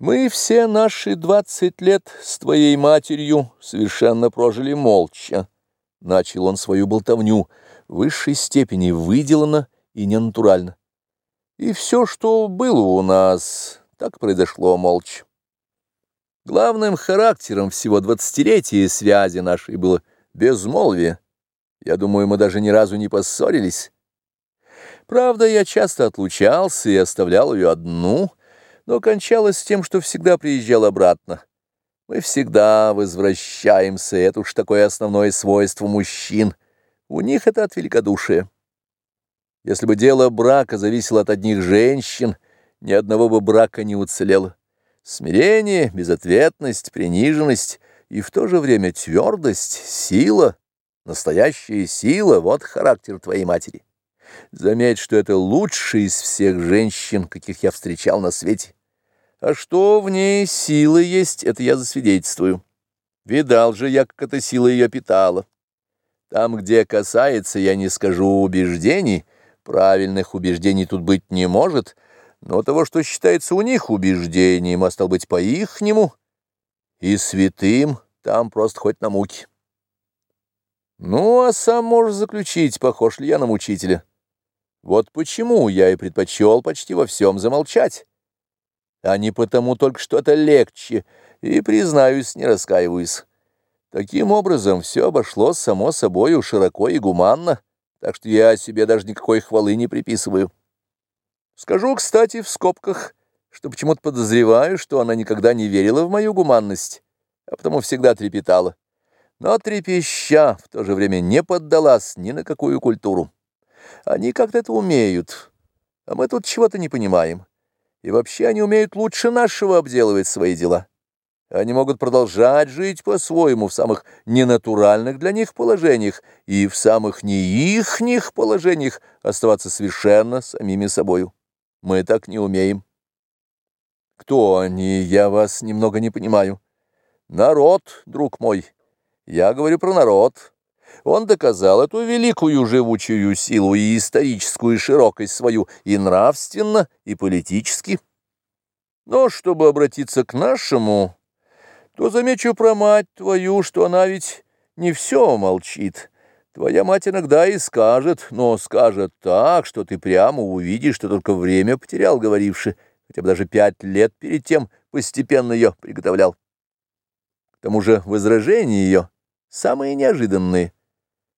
Мы все наши двадцать лет с твоей матерью совершенно прожили молча. Начал он свою болтовню, в высшей степени выделано и ненатурально. И все, что было у нас, так произошло молча. Главным характером всего двадцатилетия связи нашей было безмолвие. Я думаю, мы даже ни разу не поссорились. Правда, я часто отлучался и оставлял ее одну, но кончалось тем, что всегда приезжал обратно. Мы всегда возвращаемся, это уж такое основное свойство мужчин. У них это от великодушия. Если бы дело брака зависело от одних женщин, ни одного бы брака не уцелело. Смирение, безответность, приниженность и в то же время твердость, сила, настоящая сила — вот характер твоей матери. Заметь, что это лучшая из всех женщин, каких я встречал на свете. А что в ней силы есть, это я засвидетельствую. Видал же я, как эта сила ее питала. Там, где касается, я не скажу убеждений — Правильных убеждений тут быть не может, но того, что считается у них убеждением, а стал быть по-ихнему, и святым, там просто хоть на муки. Ну, а сам можешь заключить, похож ли я на мучителя. Вот почему я и предпочел почти во всем замолчать, а не потому только что это легче, и, признаюсь, не раскаиваюсь. Таким образом, все обошлось само собою широко и гуманно, так что я себе даже никакой хвалы не приписываю. Скажу, кстати, в скобках, что почему-то подозреваю, что она никогда не верила в мою гуманность, а потому всегда трепетала. Но трепеща в то же время не поддалась ни на какую культуру. Они как-то это умеют, а мы тут чего-то не понимаем. И вообще они умеют лучше нашего обделывать свои дела. Они могут продолжать жить по-своему в самых ненатуральных для них положениях и в самых не ихних положениях оставаться совершенно самими собою. Мы так не умеем. Кто они? Я вас немного не понимаю. Народ, друг мой. Я говорю про народ. Он доказал эту великую живучую силу и историческую широкость свою и нравственно, и политически. Но чтобы обратиться к нашему то замечу про мать твою, что она ведь не все молчит. Твоя мать иногда и скажет, но скажет так, что ты прямо увидишь, что только время потерял, говоривши, хотя бы даже пять лет перед тем постепенно ее приготовлял. К тому же возражения ее самые неожиданные.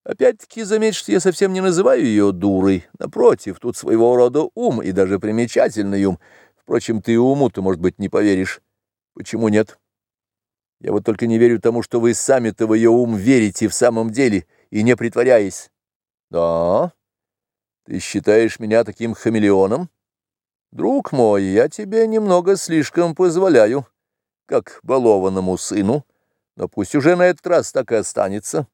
Опять-таки заметь, что я совсем не называю ее дурой. Напротив, тут своего рода ум, и даже примечательный ум. Впрочем, ты уму-то, может быть, не поверишь. Почему нет? Я вот только не верю тому, что вы сами-то в ее ум верите в самом деле и не притворяясь. Да? Ты считаешь меня таким хамелеоном? Друг мой, я тебе немного слишком позволяю, как балованному сыну, но пусть уже на этот раз так и останется.